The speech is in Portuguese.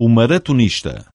O maratonista.